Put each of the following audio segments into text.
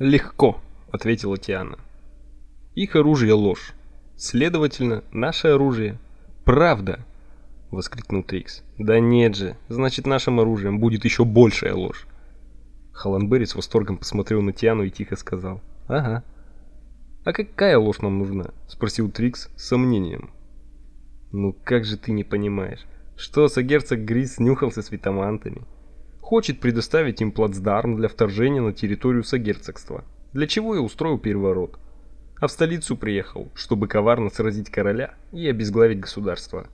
Легко, ответила Тиана. Их оружие ложь. Следовательно, наше оружие правда, воскликнул Трикс. Да нет же, значит, нашим оружием будет еще большая ложь. Халанбери с восторгом посмотрел на Тиану и тихо сказал: "Ага". А какая ложь нам нужна? спросил Трикс с сомнением. Ну как же ты не понимаешь, что сагерцог Грис снюхался с витамантами? Хочет предоставить им плацдарм для вторжения на территорию сагерцогства. Для чего и устроил переворот а в столицу приехал, чтобы коварно сразить короля и обезглавить государство.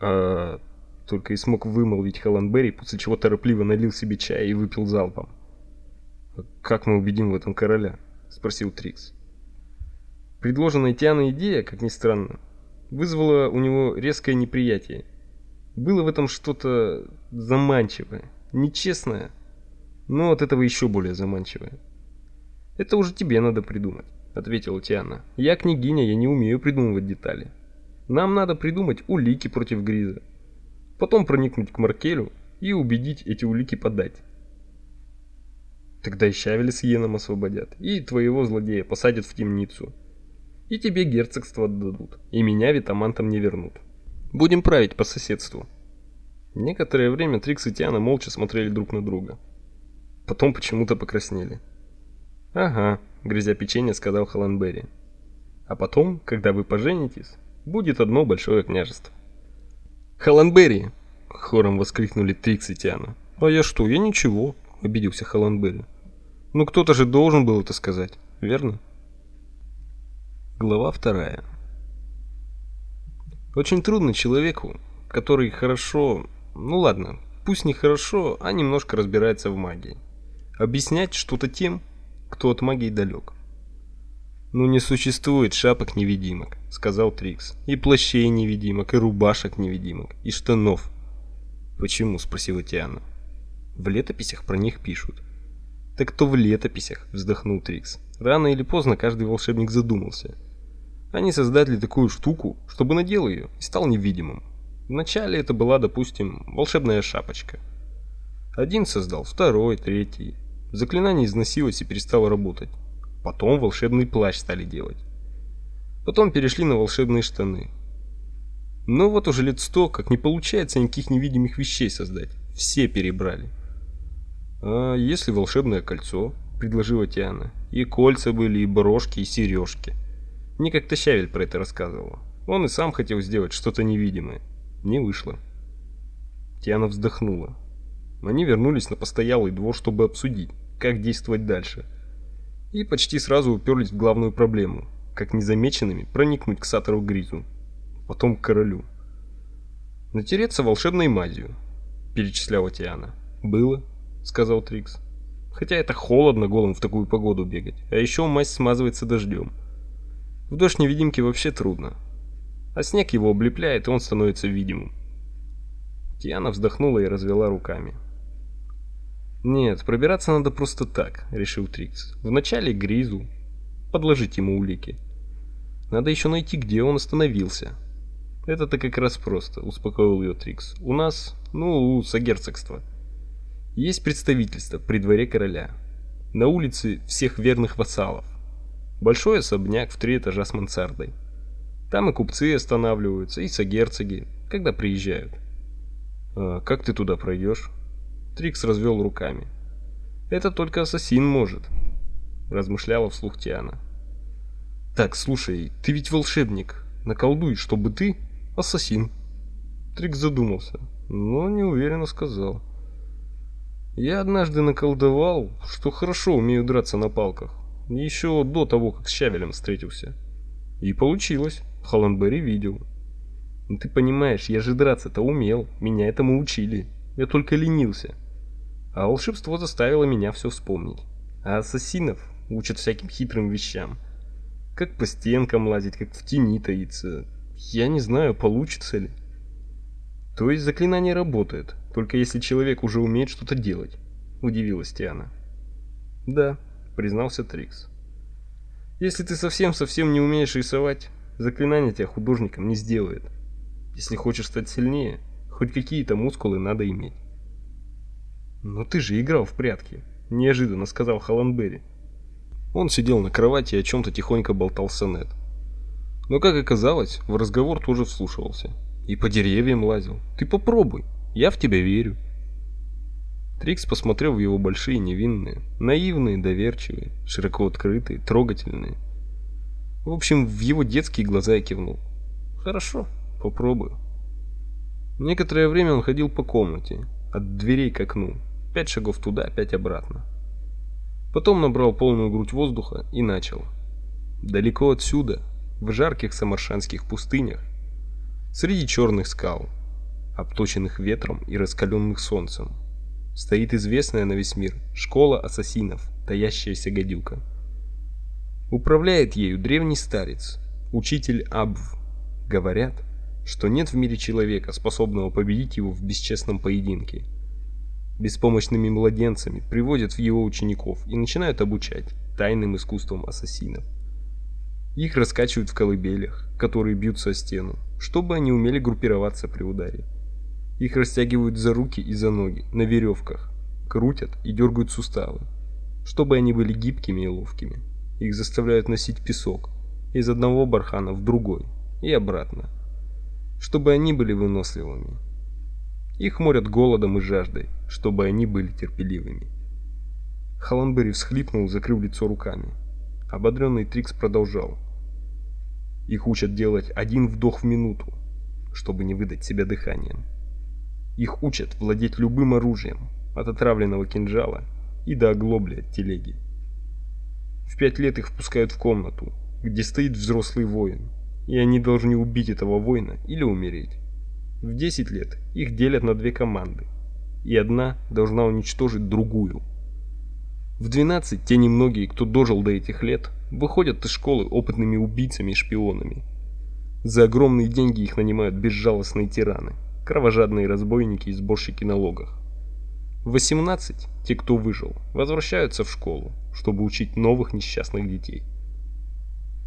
А только и смог вымолвить Халанбери, после чего торопливо налил себе чая и выпил залпом. Как мы убедим в этом короля? спросил Трикс. Предложенная Тианой идея, как ни странно, вызвала у него резкое неприятие. Было в этом что-то заманчивое, нечестное, но от этого еще более заманчивое. Это уже тебе надо придумать ответила Тиана. Я княгиня, я не умею придумывать детали. Нам надо придумать улики против Гриза. Потом проникнуть к Маркелю и убедить эти улики подать. Тогда и Щавеля с Йеном освободят, и твоего злодея посадят в темницу. И тебе герцогство отдадут, и меня витамантом не вернут. Будем править по соседству. Некоторое время Трикс и Тиана молча смотрели друг на друга. Потом почему-то покраснели. Ага, грызя печенье, сказал Халанбери. А потом, когда вы поженитесь, будет одно большое княжество. Халанбери, хором воскликнули Трикс и Тиана. А я что? Я ничего, обиделся Халанбери. Ну кто-то же должен был это сказать, верно? Глава вторая. Очень трудно человеку, который хорошо, ну ладно, пусть не хорошо, а немножко разбирается в магии, объяснять что-то тем, кто от магии далек. «Ну не существует шапок-невидимок», — сказал Трикс. «И плащей-невидимок, и рубашек-невидимок, и штанов». «Почему?» — спросила Тиана. «В летописях про них пишут». «Так то в летописях», — вздохнул Трикс. «Рано или поздно каждый волшебник задумался. Они создали такую штуку, чтобы надел ее и стал невидимым. Вначале это была, допустим, волшебная шапочка. Один создал, второй, третий. Заклинание износилось и перестало работать. Потом волшебный плащ стали делать. Потом перешли на волшебные штаны. Но вот уже лет сто, как не получается никаких невидимых вещей создать. Все перебрали. А если волшебное кольцо, предложила Тиана. И кольца были, и брошки, и сережки. Мне как-то Щавель про это рассказывал. Он и сам хотел сделать что-то невидимое. Не вышло. Тиана вздохнула. Они вернулись на постоялый двор, чтобы обсудить, как действовать дальше и почти сразу уперлись в главную проблему как незамеченными проникнуть к Сатору Гризу, потом к королю. Натереться волшебной мазью, перечисляла Тиана. Было, сказал Трикс. Хотя это холодно голым в такую погоду бегать, а еще мазь смазывается дождем. В дождь невидимке вообще трудно. А снег его облепляет, и он становится видимым. Тиана вздохнула и развела руками. Нет, пробираться надо просто так, решил Трикс. Вначале Гризу подложить ему улики. Надо еще найти, где он остановился. Это-то как раз просто, успокоил ее Трикс. У нас, ну, у сагерцогства есть представительство при дворе короля. На улице всех верных вассалов. Большой особняк в три этажа с мансардой. Там и купцы останавливаются, и сагерцоги, когда приезжают. А как ты туда пройдешь? Трикс развел руками. Это только ассасин может, размышляла вслух Тиана. Так, слушай, ты ведь волшебник. Наколдуй, чтобы ты ассасин. Трикс задумался, но неуверенно сказал. Я однажды наколдовал, что хорошо умею драться на палках, еще до того, как с Щавелем встретился. И получилось. Холландберри видел. Ну ты понимаешь, я же драться-то умел, меня этому учили. Я только ленился. А волшебство заставило меня все вспомнить. А ассасинов учат всяким хитрым вещам. Как по стенкам лазить, как в тени таиться. Я не знаю, получится ли. То есть заклинание работает, только если человек уже умеет что-то делать, удивилась Тиана. Да, признался Трикс. Если ты совсем-совсем не умеешь рисовать, заклинание тебя художником не сделает. Если хочешь стать сильнее, хоть какие-то мускулы надо иметь. «Но ты же играл в прятки», — неожиданно сказал Халанбери. Он сидел на кровати и о чем-то тихонько болтал с Анет. Но, как оказалось, в разговор тоже вслушивался. И по деревьям лазил. Ты попробуй, я в тебя верю. Трикс посмотрел в его большие невинные, наивные, доверчивые, широко открытые, трогательные. В общем, в его детские глаза я кивнул. Хорошо, попробую. Некоторое время он ходил по комнате, от дверей к окну, пять шагов туда, пять обратно. Потом набрал полную грудь воздуха и начал. Далеко отсюда, в жарких самаршанских пустынях, среди черных скал, обточенных ветром и раскаленных солнцем, стоит известная на весь мир школа ассасинов, таящаяся гадюка. Управляет ею древний старец, учитель Абв. Говорят, что нет в мире человека, способного победить его в бесчестном поединке. Беспомощными младенцами приводят в его учеников и начинают обучать тайным искусствам ассасинов. Их раскачивают в колыбелях, которые бьются о стену, чтобы они умели группироваться при ударе. Их растягивают за руки и за ноги, на веревках, крутят и дергают суставы, чтобы они были гибкими и ловкими. Их заставляют носить песок из одного бархана в другой и обратно, чтобы они были выносливыми. Их морят голодом и жаждой, чтобы они были терпеливыми. Халанбери всхлипнул, закрыв лицо руками. Ободренный Трикс продолжал. Их учат делать один вдох в минуту, чтобы не выдать себя дыханием. Их учат владеть любым оружием, от отравленного кинжала и до оглобли от телеги. В пять лет их впускают в комнату, где стоит взрослый воин, и они должны убить этого воина или умереть. В 10 лет их делят на две команды, и одна должна уничтожить другую. В 12 те немногие, кто дожил до этих лет, выходят из школы опытными убийцами и шпионами. За огромные деньги их нанимают безжалостные тираны, кровожадные разбойники и сборщики налогов. В 18 те, кто выжил, возвращаются в школу, чтобы учить новых несчастных детей.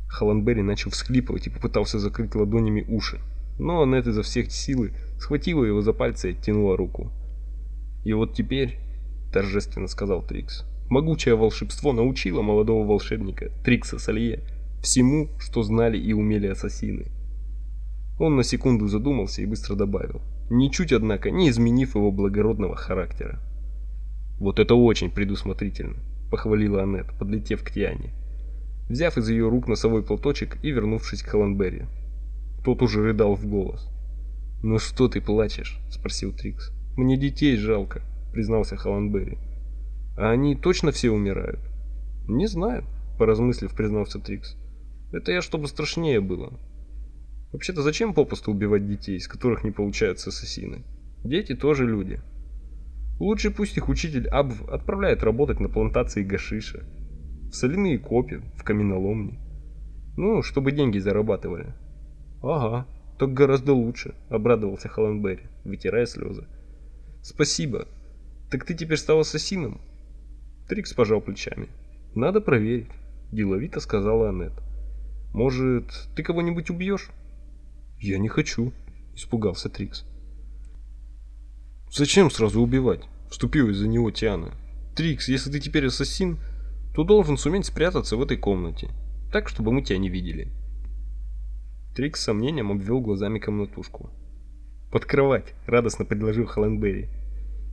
Халанбери начал всхлипывать и попытался закрыть ладонями уши, но Аннет изо всех силы схватила его за пальцы и оттянула руку. «И вот теперь», — торжественно сказал Трикс, Могучее волшебство научило молодого волшебника Трикса Салье всему, что знали и умели ассасины. Он на секунду задумался и быстро добавил, ничуть, однако, не изменив его благородного характера. «Вот это очень предусмотрительно», — похвалила Аннет, подлетев к Тиане. Взяв из ее рук носовой платочек и вернувшись к Холландберри. Тот уже рыдал в голос. «Ну что ты плачешь?» — спросил Трикс. «Мне детей жалко», — признался Холландберри. А они точно все умирают? Не знаю, поразмыслив, признался Трикс. Это я чтобы страшнее было. Вообще-то зачем попусту убивать детей, из которых не получаются ассасины? Дети тоже люди. Лучше пусть их учитель Абв отправляет работать на плантации гашиша, в соляные копи, в каменоломни. Ну, чтобы деньги зарабатывали. Ага, так гораздо лучше, обрадовался Холландберри, вытирая слезы. Спасибо. Так ты теперь стал ассасином? Трикс пожал плечами. Надо проверить, деловито сказала Аннет. Может, ты кого-нибудь убьешь?» Я не хочу, испугался Трикс. Зачем сразу убивать? Вступилась за него Тиана. Трикс, если ты теперь ассасин, то должен суметь спрятаться в этой комнате, так чтобы мы тебя не видели. Трикс с сомнением обвел глазами комнатушку. Под кровать, радостно предложил Холландберри.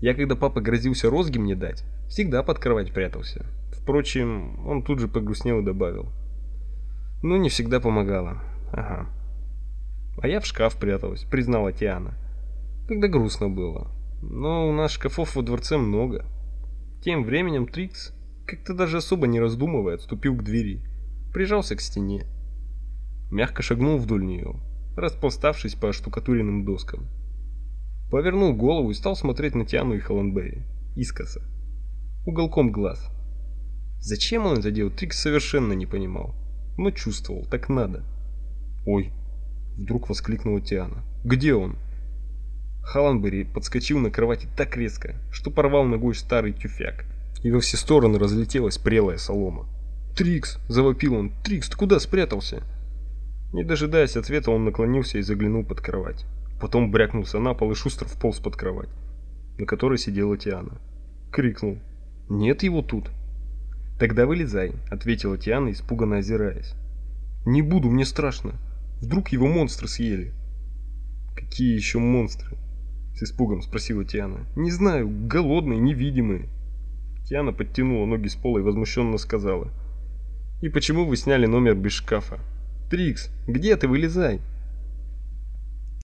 Я когда папа грозился розги мне дать, Всегда под кровать прятался. Впрочем, он тут же погрустнел и добавил. Ну, не всегда помогало. Ага. А я в шкаф пряталась, признала Тиана. Когда грустно было. Но у нас шкафов во дворце много. Тем временем Трикс, как-то даже особо не раздумывая, отступил к двери. Прижался к стене. Мягко шагнул вдоль нее, распластавшись по штукатуренным доскам. Повернул голову и стал смотреть на Тиану и Холландберри. Искоса уголком глаз. Зачем он это делал, Трикс совершенно не понимал, но чувствовал, так надо. «Ой!» — вдруг воскликнула Тиана. «Где он?» Халанбери подскочил на кровати так резко, что порвал ногой старый тюфяк, и во все стороны разлетелась прелая солома. «Трикс!» — завопил он. «Трикс, ты куда спрятался?» Не дожидаясь ответа, он наклонился и заглянул под кровать. Потом брякнулся на пол и шустро вполз под кровать, на которой сидела Тиана. Крикнул. Нет его тут. Тогда вылезай, ответила Тиана, испуганно озираясь. Не буду, мне страшно. Вдруг его монстры съели. Какие еще монстры? С испугом спросила Тиана. Не знаю, голодные, невидимые. Тиана подтянула ноги с пола и возмущенно сказала: "И почему вы сняли номер без шкафа? Трикс, где ты вылезай?"